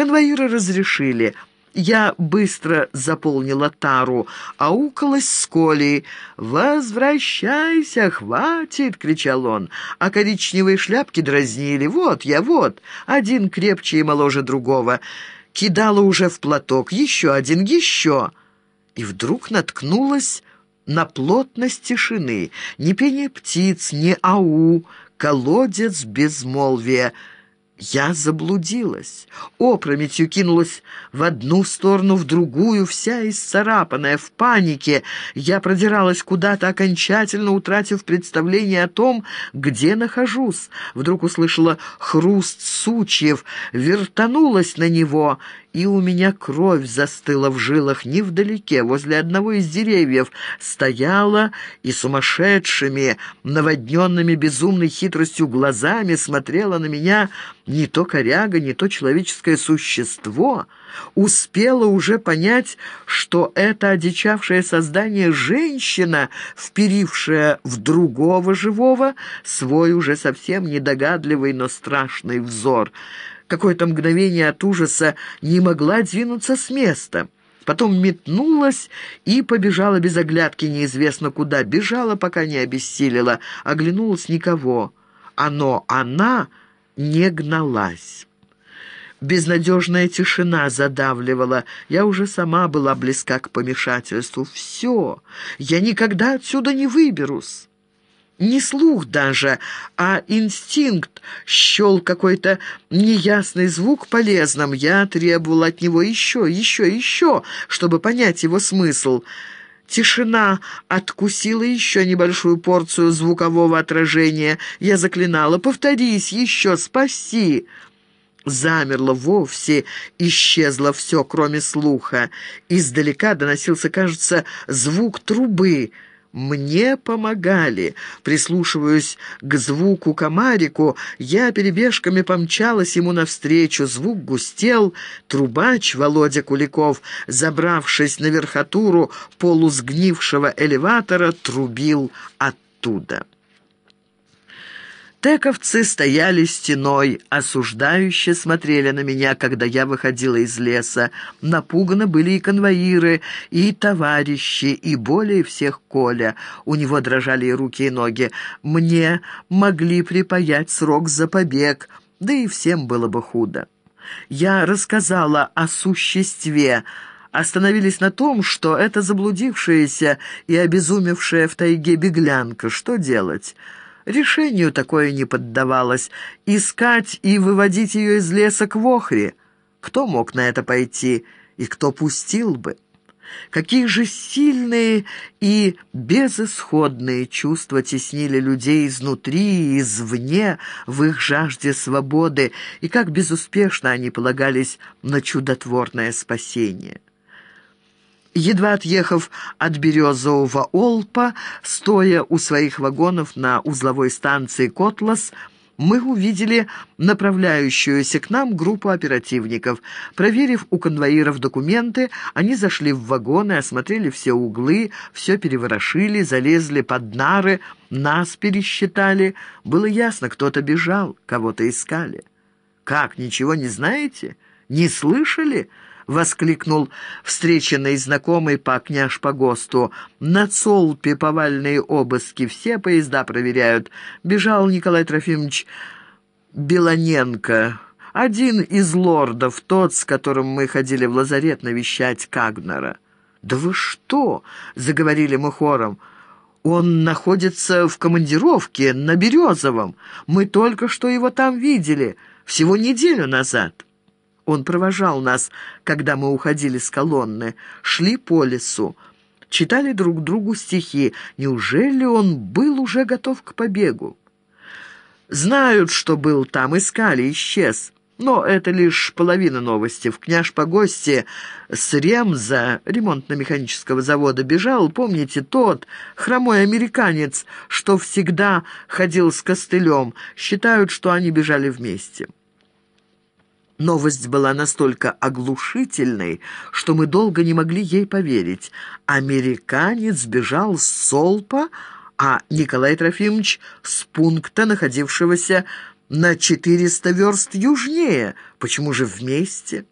Конвоиры разрешили. Я быстро заполнила тару, аукалась с Колей. «Возвращайся, хватит!» — кричал он. А коричневые шляпки дразнили. «Вот я, вот!» Один крепче и моложе другого. Кидала уже в платок. «Еще один, еще!» И вдруг наткнулась на плотность тишины. Ни пение птиц, ни ау, колодец безмолвия — я заблудилась. Опрометью кинулась в одну сторону, в другую, вся исцарапанная, в панике. Я продиралась куда-то, окончательно утратив представление о том, где нахожусь. Вдруг услышала хруст сучьев, вертанулась на него — и у меня кровь застыла в жилах невдалеке, возле одного из деревьев, стояла и сумасшедшими, наводненными безумной хитростью глазами смотрела на меня не то коряга, не то человеческое существо, успела уже понять, что это одичавшее создание женщина, вперившая в другого живого свой уже совсем недогадливый, но страшный взор — какое-то мгновение от ужаса не могла двинуться с места. Потом метнулась и побежала без оглядки неизвестно куда. Бежала, пока не обессилила. Оглянулась никого. Оно, она не гналась. Безнадежная тишина задавливала. Я уже сама была близка к помешательству. «Все, я никогда отсюда не выберусь». Не слух даже, а инстинкт счел какой-то неясный звук полезным. Я требовал от него еще, еще, еще, чтобы понять его смысл. Тишина откусила еще небольшую порцию звукового отражения. Я заклинала «Повторись еще, спаси!» Замерло вовсе, исчезло все, кроме слуха. Издалека доносился, кажется, звук трубы — мне помогали. Прислушиваясь к звуку комарику, я перебежками помчалась ему навстречу. Звук густел. Трубач Володя Куликов, забравшись на верхотуру полусгнившего элеватора, трубил оттуда. Тековцы стояли стеной, осуждающе смотрели на меня, когда я выходила из леса. Напуганы были и конвоиры, и товарищи, и более всех Коля. У него дрожали и руки, и ноги. Мне могли припаять срок за побег, да и всем было бы худо. Я рассказала о существе, остановились на том, что это заблудившаяся и обезумевшая в тайге беглянка. Что делать?» Решению такое не поддавалось. Искать и выводить ее из леса к Вохре. Кто мог на это пойти и кто пустил бы? Какие же сильные и безысходные чувства теснили людей изнутри и извне в их жажде свободы, и как безуспешно они полагались на чудотворное спасение. Едва отъехав от Березового Олпа, стоя у своих вагонов на узловой станции «Котлас», мы увидели направляющуюся к нам группу оперативников. Проверив у конвоиров документы, они зашли в вагоны, осмотрели все углы, все переворошили, залезли под нары, нас пересчитали. Было ясно, кто-то бежал, кого-то искали. «Как, ничего не знаете? Не слышали?» воскликнул встреченный знакомый по княж-погосту. «На Цолпе повальные обыски, все поезда проверяют. Бежал Николай Трофимович Белоненко, один из лордов, тот, с которым мы ходили в лазарет навещать Кагнера». «Да вы что?» — заговорили мы хором. «Он находится в командировке на Березовом. Мы только что его там видели, всего неделю назад». Он провожал нас, когда мы уходили с колонны, шли по лесу, читали друг другу стихи. Неужели он был уже готов к побегу? Знают, что был там, искали, исчез. Но это лишь половина новости. В княж-погосте с Ремза, ремонтно-механического завода, бежал, помните, тот хромой американец, что всегда ходил с костылем. Считают, что они бежали вместе. Новость была настолько оглушительной, что мы долго не могли ей поверить. Американец бежал с Солпа, а Николай Трофимович с пункта, находившегося на четыреста верст южнее. Почему же вместе?»